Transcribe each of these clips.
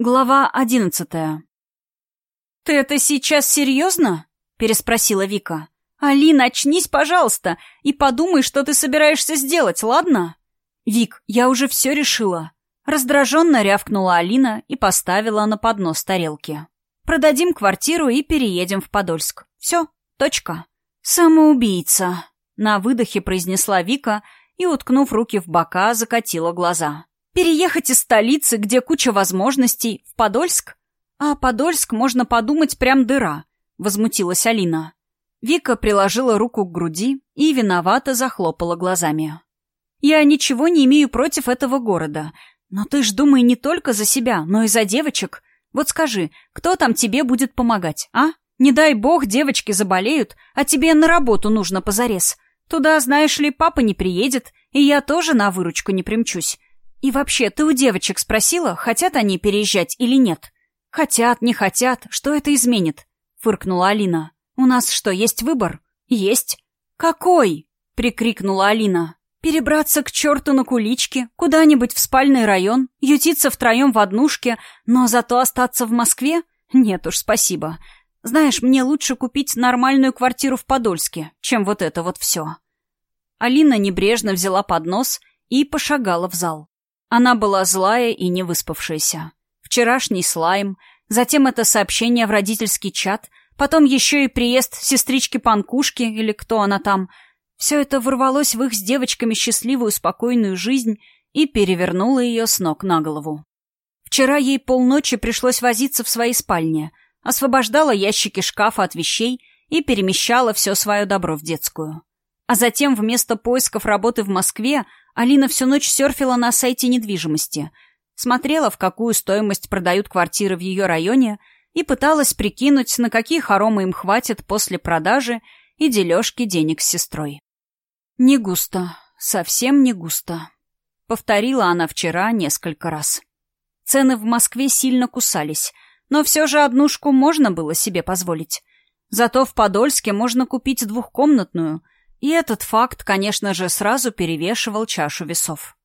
Глава одиннадцатая. «Ты это сейчас серьезно?» — переспросила Вика. «Алина, очнись, пожалуйста, и подумай, что ты собираешься сделать, ладно?» «Вик, я уже все решила». Раздраженно рявкнула Алина и поставила на поднос тарелки. «Продадим квартиру и переедем в Подольск. Все, точка». «Самоубийца», — на выдохе произнесла Вика и, уткнув руки в бока, закатила глаза. Переехать из столицы, где куча возможностей, в Подольск? А Подольск, можно подумать, прям дыра, возмутилась Алина. Вика приложила руку к груди и виновато захлопала глазами. «Я ничего не имею против этого города, но ты ж думай не только за себя, но и за девочек. Вот скажи, кто там тебе будет помогать, а? Не дай бог девочки заболеют, а тебе на работу нужно позарез. Туда, знаешь ли, папа не приедет, и я тоже на выручку не примчусь. И вообще, ты у девочек спросила, хотят они переезжать или нет? Хотят, не хотят, что это изменит? Фыркнула Алина. У нас что, есть выбор? Есть. Какой? Прикрикнула Алина. Перебраться к черту на куличке, куда-нибудь в спальный район, ютиться втроем в однушке, но зато остаться в Москве? Нет уж, спасибо. Знаешь, мне лучше купить нормальную квартиру в Подольске, чем вот это вот все. Алина небрежно взяла поднос и пошагала в зал. Она была злая и невыспавшаяся. Вчерашний слайм, затем это сообщение в родительский чат, потом еще и приезд сестрички-панкушки, или кто она там. Все это ворвалось в их с девочками счастливую, спокойную жизнь и перевернуло ее с ног на голову. Вчера ей полночи пришлось возиться в своей спальне, освобождала ящики шкафа от вещей и перемещала все свое добро в детскую. А затем вместо поисков работы в Москве Алина всю ночь серфила на сайте недвижимости, смотрела, в какую стоимость продают квартиры в ее районе и пыталась прикинуть, на какие хоромы им хватит после продажи и дележки денег с сестрой. «Не густо, совсем не густо», — повторила она вчера несколько раз. Цены в Москве сильно кусались, но все же однушку можно было себе позволить. Зато в Подольске можно купить двухкомнатную — и этот факт, конечно же, сразу перевешивал чашу весов.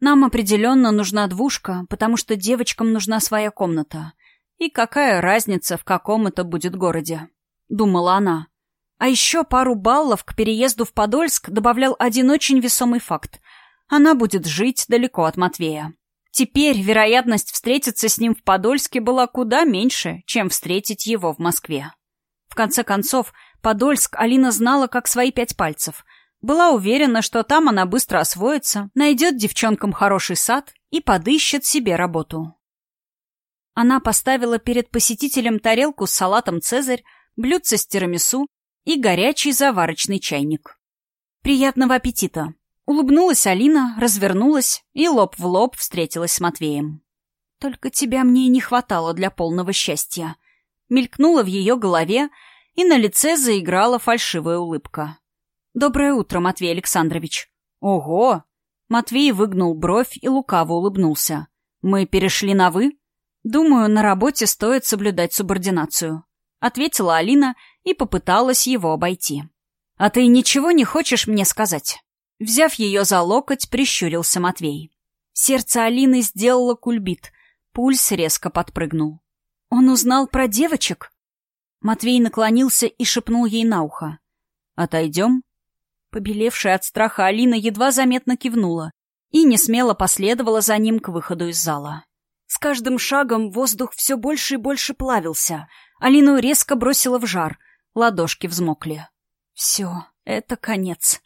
Нам определенно нужна двушка, потому что девочкам нужна своя комната. И какая разница, в каком это будет городе? Думала она. А еще пару баллов к переезду в Подольск добавлял один очень весомый факт. Она будет жить далеко от Матвея. Теперь вероятность встретиться с ним в Подольске была куда меньше, чем встретить его в Москве. В конце концов, Подольск Алина знала как свои пять пальцев. Была уверена, что там она быстро освоится, найдет девчонкам хороший сад и подыщет себе работу. Она поставила перед посетителем тарелку с салатом «Цезарь», блюдце с тирамису и горячий заварочный чайник. «Приятного аппетита!» Улыбнулась Алина, развернулась и лоб в лоб встретилась с Матвеем. «Только тебя мне не хватало для полного счастья», мелькнула в ее голове, и на лице заиграла фальшивая улыбка. «Доброе утро, Матвей Александрович». «Ого!» Матвей выгнул бровь и лукаво улыбнулся. «Мы перешли на «вы»?» «Думаю, на работе стоит соблюдать субординацию», — ответила Алина и попыталась его обойти. «А ты ничего не хочешь мне сказать?» Взяв ее за локоть, прищурился Матвей. Сердце Алины сделало кульбит, пульс резко подпрыгнул. «Он узнал про девочек?» Матвей наклонился и шепнул ей на ухо. «Отойдем?» Побелевшая от страха Алина едва заметно кивнула и не смело последовала за ним к выходу из зала. С каждым шагом воздух все больше и больше плавился. Алину резко бросила в жар. Ладошки взмокли. «Все, это конец».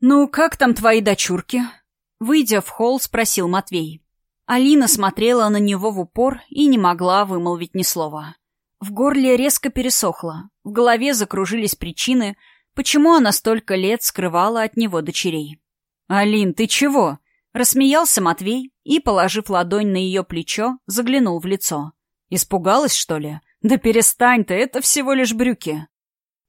«Ну, как там твои дочурки?» Выйдя в холл, спросил Матвей. Алина смотрела на него в упор и не могла вымолвить ни слова. В горле резко пересохло, в голове закружились причины, почему она столько лет скрывала от него дочерей. «Алин, ты чего?» — рассмеялся Матвей и, положив ладонь на ее плечо, заглянул в лицо. «Испугалась, что ли? Да перестань ты, это всего лишь брюки».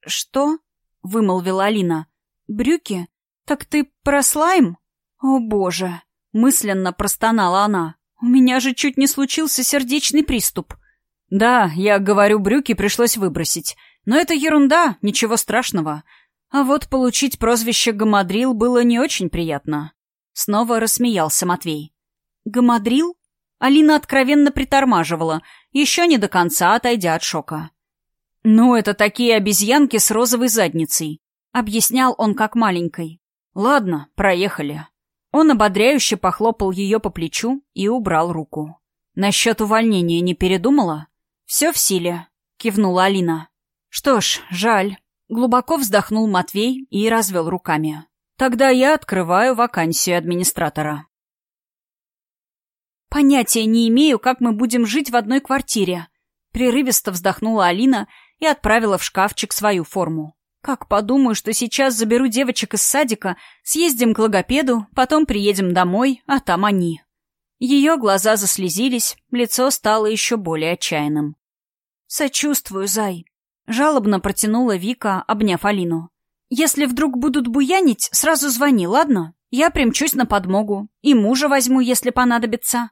«Что?» — вымолвила Алина. «Брюки? Так ты про слайм?» «О, боже!» — мысленно простонала она. «У меня же чуть не случился сердечный приступ». «Да, я говорю, брюки пришлось выбросить. Но это ерунда, ничего страшного. А вот получить прозвище «Гамадрил» было не очень приятно». Снова рассмеялся Матвей. «Гамадрил?» Алина откровенно притормаживала, еще не до конца отойдя от шока. «Ну, это такие обезьянки с розовой задницей», — объяснял он как маленькой. «Ладно, проехали». Он ободряюще похлопал ее по плечу и убрал руку. «Насчет увольнения не передумала?» «Все в силе», — кивнула Алина. «Что ж, жаль». Глубоко вздохнул Матвей и развел руками. «Тогда я открываю вакансию администратора». «Понятия не имею, как мы будем жить в одной квартире», — прерывисто вздохнула Алина и отправила в шкафчик свою форму. «Как подумаю, что сейчас заберу девочек из садика, съездим к логопеду, потом приедем домой, а там они». Ее глаза заслезились, лицо стало еще более отчаянным. «Сочувствую, Зай», Жалобно протянула Вика, обняв Алину. «Если вдруг будут буянить, сразу звони, ладно? Я примчусь на подмогу. И мужа возьму, если понадобится».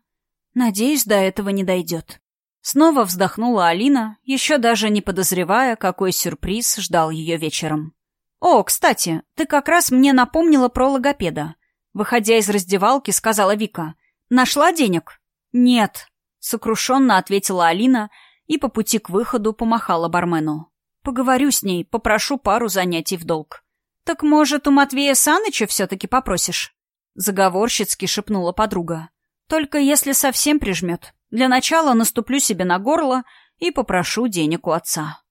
Надеюсь, до этого не дойдет. Снова вздохнула Алина, еще даже не подозревая, какой сюрприз ждал ее вечером. «О, кстати, ты как раз мне напомнила про логопеда». Выходя из раздевалки, сказала Вика. «Нашла денег?» «Нет», — сокрушенно ответила Алина, — и по пути к выходу помахала бармену. «Поговорю с ней, попрошу пару занятий в долг». «Так, может, у Матвея Саныча все-таки попросишь?» Заговорщицки шепнула подруга. «Только если совсем прижмет. Для начала наступлю себе на горло и попрошу денег у отца».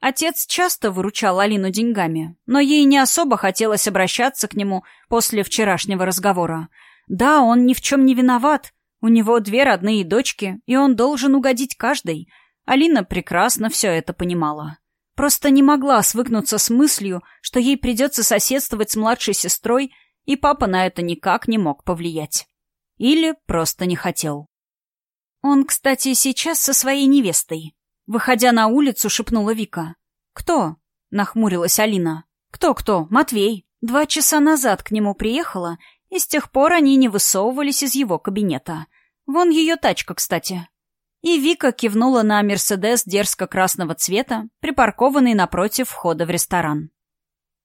Отец часто выручал Алину деньгами, но ей не особо хотелось обращаться к нему после вчерашнего разговора. Да, он ни в чем не виноват, у него две родные дочки, и он должен угодить каждой. Алина прекрасно все это понимала. Просто не могла свыкнуться с мыслью, что ей придется соседствовать с младшей сестрой, и папа на это никак не мог повлиять. Или просто не хотел. Он, кстати, сейчас со своей невестой. Выходя на улицу, шепнула Вика. «Кто?» — нахмурилась Алина. «Кто-кто? Матвей. Два часа назад к нему приехала и с тех пор они не высовывались из его кабинета. Вон ее тачка, кстати. И Вика кивнула на «Мерседес» дерзко-красного цвета, припаркованный напротив входа в ресторан.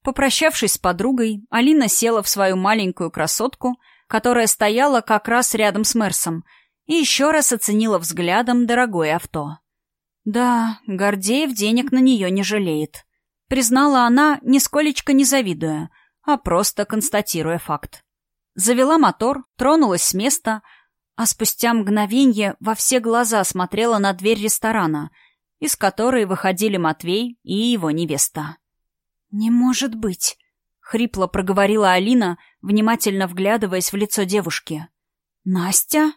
Попрощавшись с подругой, Алина села в свою маленькую красотку, которая стояла как раз рядом с Мерсом, и еще раз оценила взглядом дорогое авто. Да, Гордеев денег на нее не жалеет. Признала она, нисколечко не завидуя, а просто констатируя факт завела мотор, тронулась с места, а спустя мгновенье во все глаза смотрела на дверь ресторана, из которой выходили Матвей и его невеста. «Не может быть!» — хрипло проговорила Алина, внимательно вглядываясь в лицо девушки. «Настя?»